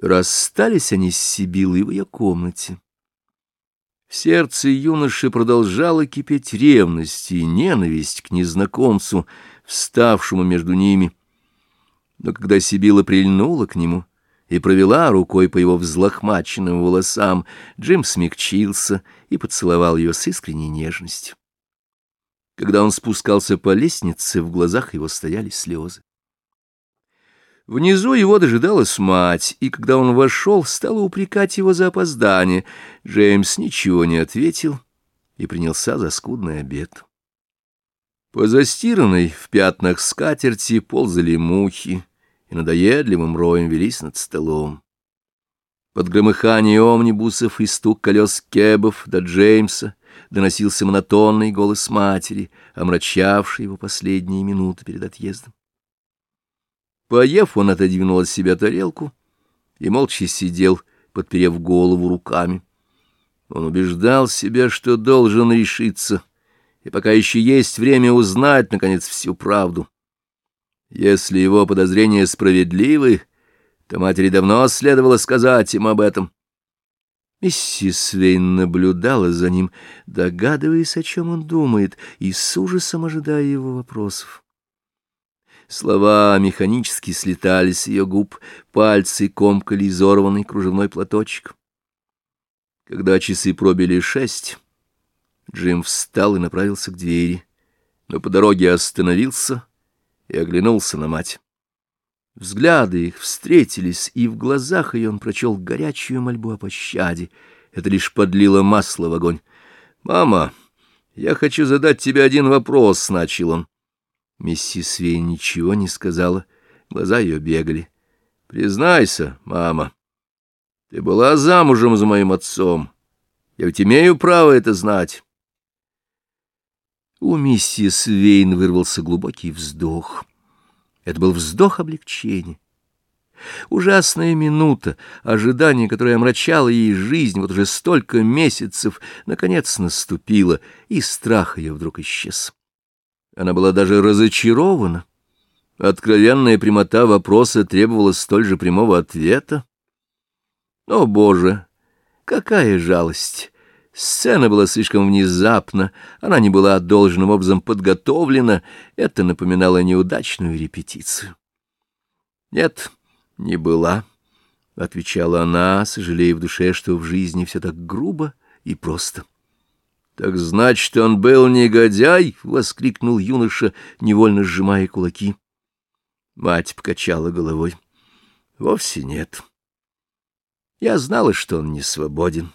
Расстались они с Сибилой в ее комнате. В сердце юноши продолжала кипеть ревность и ненависть к незнакомцу, вставшему между ними. Но когда Сибила прильнула к нему и провела рукой по его взлохмаченным волосам, Джим смягчился и поцеловал ее с искренней нежностью. Когда он спускался по лестнице, в глазах его стояли слезы. Внизу его дожидалась мать, и когда он вошел, стала упрекать его за опоздание. Джеймс ничего не ответил и принялся за скудный обед. По застиранной в пятнах скатерти ползали мухи и надоедливым роем велись над столом. Под громыхание омнибусов и стук колес кебов до Джеймса доносился монотонный голос матери, омрачавший его последние минуты перед отъездом. Поев, он отодвинул от себя тарелку и молча сидел, подперев голову руками. Он убеждал себя, что должен решиться, и пока еще есть время узнать, наконец, всю правду. Если его подозрения справедливы, то матери давно следовало сказать им об этом. Миссис Вейн наблюдала за ним, догадываясь, о чем он думает, и с ужасом ожидая его вопросов. Слова механически слетали с ее губ, пальцы комкали изорванный кружевной платочек. Когда часы пробили шесть, Джим встал и направился к двери, но по дороге остановился и оглянулся на мать. Взгляды их встретились, и в глазах ее он прочел горячую мольбу о пощаде. Это лишь подлило масло в огонь. «Мама, я хочу задать тебе один вопрос», — начал он. Миссис Вей ничего не сказала, глаза ее бегали. «Признайся, мама, ты была замужем за моим отцом. Я ведь имею право это знать». У миссис Вейн вырвался глубокий вздох. Это был вздох облегчения. Ужасная минута, ожидание, которое омрачало ей жизнь вот уже столько месяцев, наконец наступило, и страх ее вдруг исчез. Она была даже разочарована. Откровенная прямота вопроса требовала столь же прямого ответа. О, Боже, какая жалость! Сцена была слишком внезапна, она не была должным образом подготовлена, это напоминало неудачную репетицию. Нет, не была, — отвечала она, сожалея в душе, что в жизни все так грубо и просто. — «Так значит, он был негодяй!» — воскликнул юноша, невольно сжимая кулаки. Мать покачала головой. «Вовсе нет. Я знала, что он не свободен.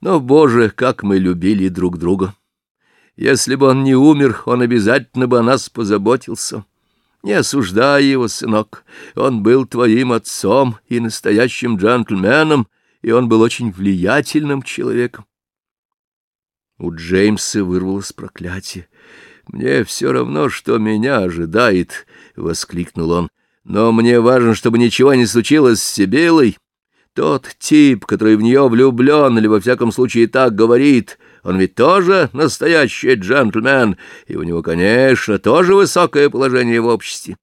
Но, Боже, как мы любили друг друга! Если бы он не умер, он обязательно бы о нас позаботился. Не осуждай его, сынок, он был твоим отцом и настоящим джентльменом, и он был очень влиятельным человеком. У Джеймса вырвалось проклятие. «Мне все равно, что меня ожидает», — воскликнул он. «Но мне важно, чтобы ничего не случилось с Сибилой. Тот тип, который в нее влюблен, или во всяком случае так говорит, он ведь тоже настоящий джентльмен, и у него, конечно, тоже высокое положение в обществе.